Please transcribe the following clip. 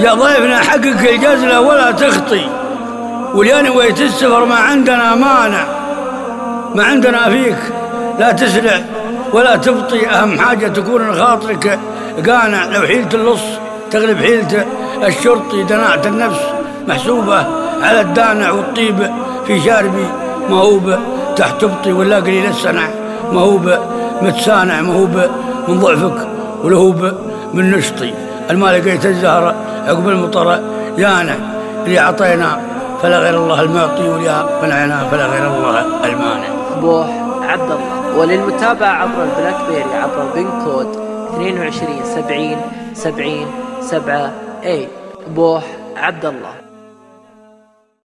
يا ضيفنا حقق الجزلة ولا تخطي. ولينويت السفر ما عندنا مانع. ما عندنا فيك لا تسرع ولا تبطي. أهم حاجة تكون خاطرك قانع. لو حيلة اللص تغلب حيلة الشرطي دناعة النفس محسوبة على الدانع والطيب في شاربي. مهوب تحت تبطي ولا قليل السنع. مهوب متسانع. مهوب من ضعفك ولهوب من نشطي. الما لقيت الزهرة عقب المطر يانا اللي عطينا فلا غير الله المعطي واليا منعنا فلا غير الله المانع. بوح عبد الله وللمتابعة عبر البلاك بيري عبر البين كود 22 70 70 7 اي بوح عبد الله